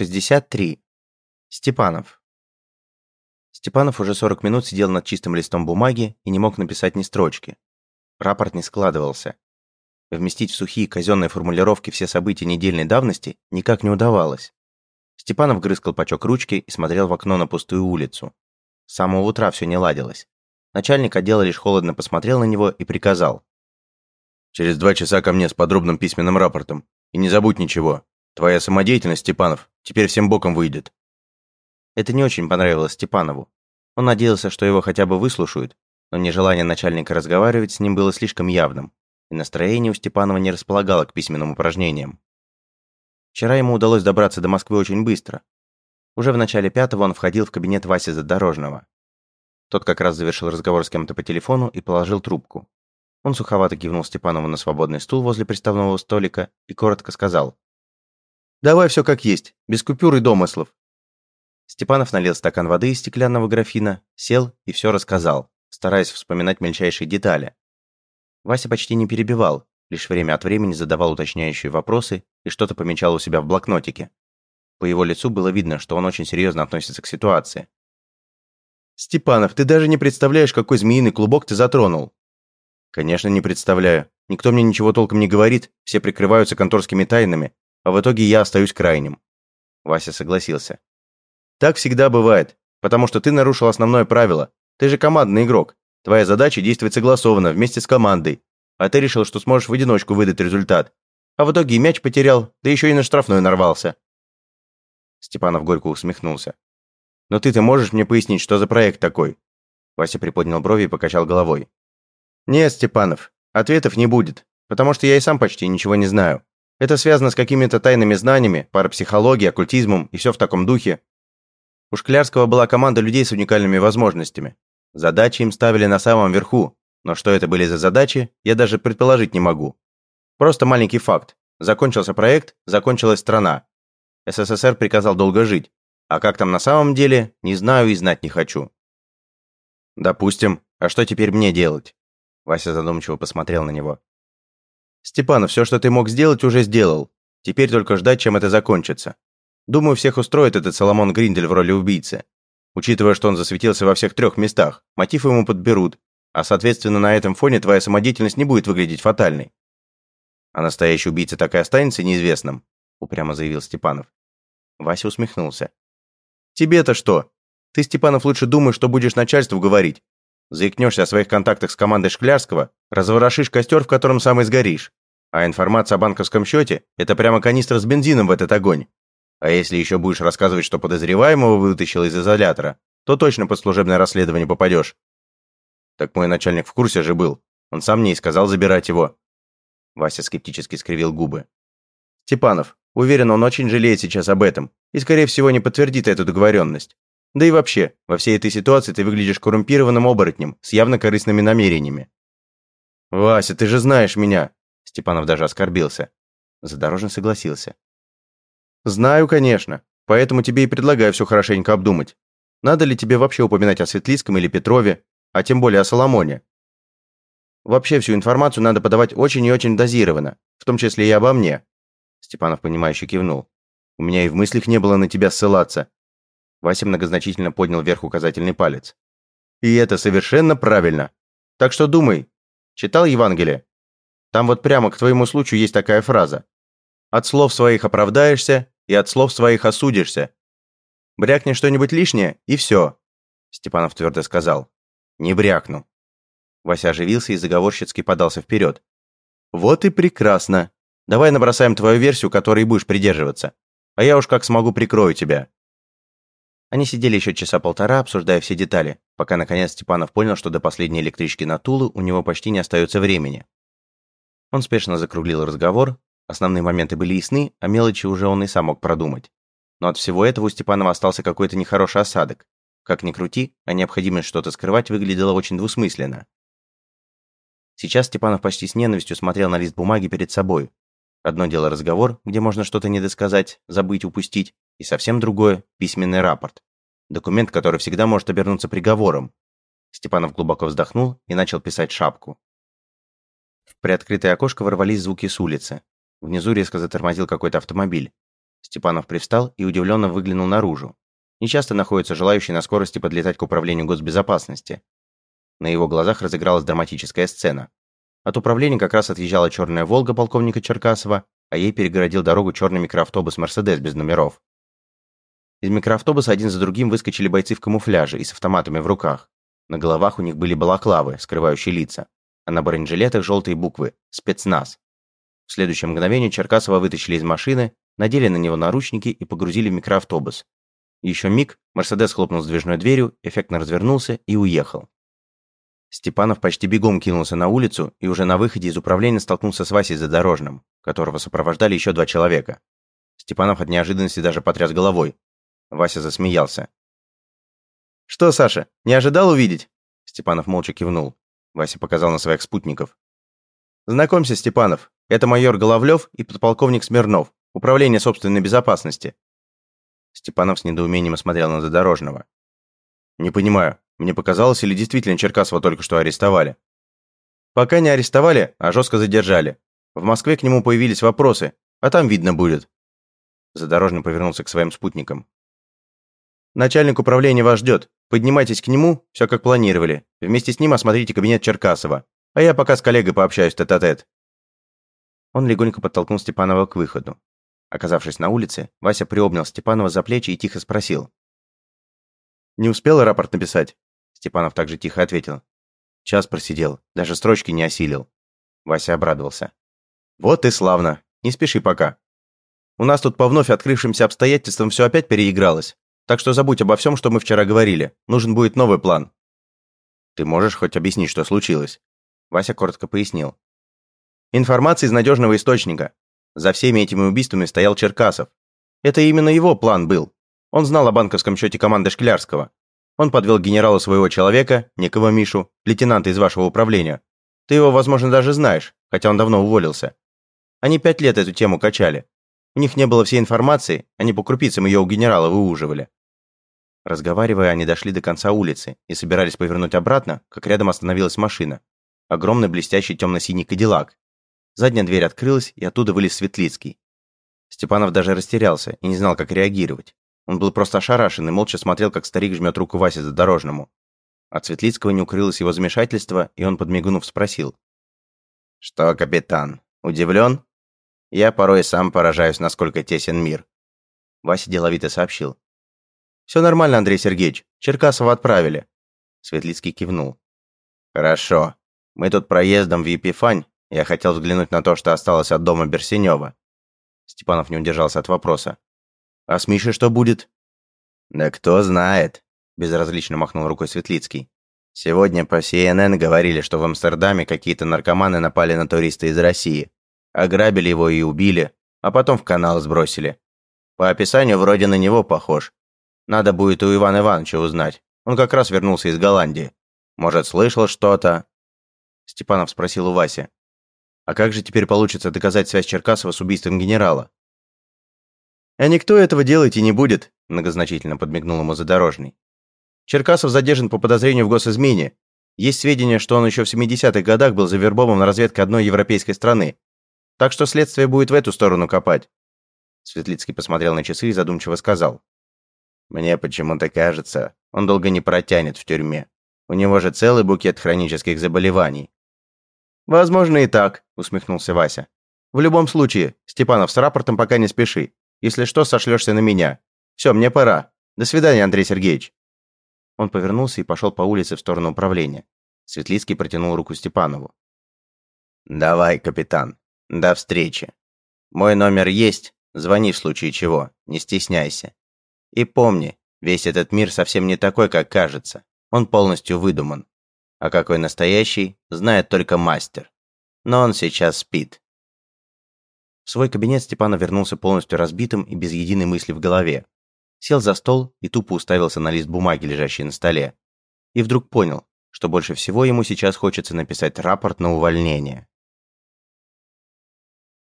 63. Степанов. Степанов уже 40 минут сидел над чистым листом бумаги и не мог написать ни строчки. Рапорт не складывался. Вместить в сухие казенные формулировки все события недельной давности никак не удавалось. Степанов грызкал пачок ручки и смотрел в окно на пустую улицу. С самого утра все не ладилось. Начальник отдела лишь холодно посмотрел на него и приказал. «Через два часа ко мне с подробным письменным рапортом. И не забудь ничего. Твоя самодеятельность, Степанов, теперь всем боком выйдет». Это не очень понравилось Степанову. Он надеялся, что его хотя бы выслушают, но нежелание начальника разговаривать с ним было слишком явным, и настроение у Степанова не располагало к письменным упражнениям. Вчера ему удалось добраться до Москвы очень быстро. Уже в начале пятого он входил в кабинет Васи Задорожного. Тот как раз завершил разговор с кем-то по телефону и положил трубку. Он суховато кивнул Степанову на свободный стул возле приставного столика и коротко сказал. «Давай все как есть, без купюр и домыслов». Степанов налил стакан воды из стеклянного графина, сел и все рассказал, стараясь вспоминать мельчайшие детали. Вася почти не перебивал, лишь время от времени задавал уточняющие вопросы и что-то помечал у себя в блокнотике. По его лицу было видно, что он очень серьезно относится к ситуации. «Степанов, ты даже не представляешь, какой змеиный клубок ты затронул!» «Конечно, не представляю. Никто мне ничего толком не говорит, все прикрываются конторскими тайнами, а в итоге я остаюсь крайним». Вася согласился. «Так всегда бывает, потому что ты нарушил основное правило. Ты же командный игрок. Твоя задача действовать согласованно, вместе с командой. А ты решил, что сможешь в одиночку выдать результат. А в итоге и мяч потерял, да еще и на штрафной нарвался». Степанов горько усмехнулся. «Но ты-то можешь мне пояснить, что за проект такой?» Вася приподнял брови и покачал головой. «Нет, Степанов, ответов не будет, потому что я и сам почти ничего не знаю. Это связано с какими-то тайными знаниями, парапсихологией, оккультизмом и все в таком духе. У Шклярского была команда людей с уникальными возможностями. Задачи им ставили на самом верху, но что это были за задачи, я даже предположить не могу. Просто маленький факт. Закончился проект, закончилась страна. СССР приказал долго жить. А как там на самом деле, не знаю и знать не хочу. Допустим. А что теперь мне делать? Вася задумчиво посмотрел на него. «Степанов, все, что ты мог сделать, уже сделал. Теперь только ждать, чем это закончится. Думаю, всех устроит этот Соломон Гриндель в роли убийцы. Учитывая, что он засветился во всех трех местах, мотив ему подберут, а соответственно на этом фоне твоя самодеятельность не будет выглядеть фатальной. А настоящий убийца так и останется неизвестным, упрямо заявил Степанов. Вася усмехнулся. Тебе-то что? Ты, Степанов, лучше думай, что будешь начальству говорить, Заикнешься о своих контактах с командой Шклярского, разворошишь костер, в котором сам и сгоришь. А информация о банковском счете – это прямо канистра с бензином в этот огонь. А если еще будешь рассказывать, что подозреваемого вытащил из изолятора, то точно под служебное расследование попадешь. Так мой начальник в курсе же был. Он сам мне и сказал забирать его. Вася скептически скривил губы. Степанов, уверен, он очень жалеет сейчас об этом и, скорее всего, не подтвердит эту договоренность. Да и вообще, во всей этой ситуации ты выглядишь коррумпированным оборотнем с явно корыстными намерениями. «Вася, ты же знаешь меня!» Степанов даже оскорбился. Задорожный согласился. «Знаю, конечно. Поэтому тебе и предлагаю все хорошенько обдумать. Надо ли тебе вообще упоминать о Светлицком или Петрове, а тем более о Соломоне? Вообще всю информацию надо подавать очень и очень дозированно, в том числе и обо мне». Степанов, понимающе кивнул. «У меня и в мыслях не было на тебя ссылаться. Вася многозначительно поднял вверх указательный палец. «И это совершенно правильно. Так что думай. Читал Евангелие? Там вот прямо к твоему случаю есть такая фраза. От слов своих оправдаешься и от слов своих осудишься. Брякни что-нибудь лишнее, и все», Степанов твердо сказал. «Не брякну». Вася оживился и заговорщицки подался вперед. «Вот и прекрасно. Давай набросаем твою версию, которой будешь придерживаться. А я уж как смогу прикрою тебя. Они сидели еще часа полтора, обсуждая все детали, пока наконец Степанов понял, что до последней электрички на Тулу у него почти не остается времени. Он спешно закруглил разговор, основные моменты были ясны, а мелочи уже он и сам мог продумать. Но от всего этого у Степанова остался какой-то нехороший осадок. Как ни крути, а необходимость что-то скрывать выглядела очень двусмысленно. Сейчас Степанов почти с ненавистью смотрел на лист бумаги перед собой. Одно дело разговор, где можно что-то недосказать, забыть, упустить, и совсем другое – письменный рапорт. Документ, который всегда может обернуться приговором. Степанов глубоко вздохнул и начал писать шапку. В приоткрытое окошко ворвались звуки с улицы. Внизу резко затормозил какой-то автомобиль. Степанов привстал и удивленно выглянул наружу. Нечасто находятся желающие на скорости подлетать к управлению госбезопасности. На его глазах разыгралась драматическая сцена. От управления как раз отъезжала черная «Волга» полковника Черкасова, а ей перегородил дорогу черный микроавтобус «Мерседес» без номеров. Из микроавтобуса один за другим выскочили бойцы в камуфляже и с автоматами в руках. На головах у них были балаклавы, скрывающие лица, а на бронежилетах желтые буквы «Спецназ». В следующее мгновение Черкасова вытащили из машины, надели на него наручники и погрузили в микроавтобус. Еще миг, Мерседес хлопнул сдвижной дверью, эффектно развернулся и уехал. Степанов почти бегом кинулся на улицу и уже на выходе из управления столкнулся с Васей Задорожным, которого сопровождали еще два человека. Степанов от неожиданности даже потряс головой. Вася засмеялся. «Что, Саша, не ожидал увидеть?» Степанов молча кивнул. Вася показал на своих спутников. «Знакомься, Степанов, это майор Головлев и подполковник Смирнов, Управление собственной безопасности». Степанов с недоумением смотрел на Задорожного. «Не понимаю, мне показалось, или действительно Черкасова только что арестовали?» «Пока не арестовали, а жестко задержали. В Москве к нему появились вопросы, а там видно будет». Задорожный повернулся к своим спутникам. «Начальник управления вас ждет. Поднимайтесь к нему, все как планировали. Вместе с ним осмотрите кабинет Черкасова. А я пока с коллегой пообщаюсь тет-а-тет». -тет. Он легонько подтолкнул Степанова к выходу. Оказавшись на улице, Вася приобнял Степанова за плечи и тихо спросил. «Не успел рапорт написать?» Степанов также тихо ответил. «Час просидел, даже строчки не осилил». Вася обрадовался. «Вот и славно. Не спеши пока. У нас тут по вновь открывшимся обстоятельствам все опять переигралось. Так что забудь обо всем, что мы вчера говорили. Нужен будет новый план». «Ты можешь хоть объяснить, что случилось?» Вася коротко пояснил. Информация из надежного источника. За всеми этими убийствами стоял Черкасов. Это именно его план был. Он знал о банковском счете команды Шклярского. Он подвел генералу своего человека, некого Мишу, лейтенанта из вашего управления. Ты его, возможно, даже знаешь, хотя он давно уволился. Они пять лет эту тему качали. У них не было всей информации, они по крупицам ее у генерала выуживали. Разговаривая, они дошли до конца улицы и собирались повернуть обратно, как рядом остановилась машина. Огромный блестящий темно-синий кадиллак, Задняя дверь открылась, и оттуда вылез Светлицкий. Степанов даже растерялся и не знал, как реагировать. Он был просто ошарашен и молча смотрел, как старик жмет руку Васе задорожному. От Светлицкого не укрылось его замешательство, и он, подмигнув, спросил. «Что, капитан, удивлен? Я порой сам поражаюсь, насколько тесен мир». Вася деловито сообщил. «Все нормально, Андрей Сергеевич. Черкасова отправили». Светлицкий кивнул. «Хорошо. Мы тут проездом в Епифань я хотел взглянуть на то, что осталось от дома Берсенева. Степанов не удержался от вопроса. «А с Мишей что будет?» «Да кто знает», – безразлично махнул рукой Светлицкий. «Сегодня по CNN говорили, что в Амстердаме какие-то наркоманы напали на туриста из России. Ограбили его и убили, а потом в канал сбросили. По описанию вроде на него похож. Надо будет у Ивана Ивановича узнать. Он как раз вернулся из Голландии. Может, слышал что-то?» Степанов спросил у Васи. А как же теперь получится доказать связь Черкасова с убийством генерала? А никто этого делать и не будет, многозначительно подмигнул ему задорожный. Черкасов задержан по подозрению в госизмене. Есть сведения, что он еще в 70-х годах был завербован на разведке одной европейской страны. Так что следствие будет в эту сторону копать. Светлицкий посмотрел на часы и задумчиво сказал. «Мне почему-то кажется, он долго не протянет в тюрьме. У него же целый букет хронических заболеваний. «Возможно и так», – усмехнулся Вася. «В любом случае, Степанов, с рапортом пока не спеши. Если что, сошлешься на меня. Все, мне пора. До свидания, Андрей Сергеевич». Он повернулся и пошел по улице в сторону управления. Светлицкий протянул руку Степанову. «Давай, капитан. До встречи. Мой номер есть. Звони в случае чего. Не стесняйся. И помни, весь этот мир совсем не такой, как кажется. Он полностью выдуман. А какой настоящий, знает только мастер. Но он сейчас спит. В свой кабинет Степанов вернулся полностью разбитым и без единой мысли в голове. Сел за стол и тупо уставился на лист бумаги, лежащий на столе. И вдруг понял, что больше всего ему сейчас хочется написать рапорт на увольнение.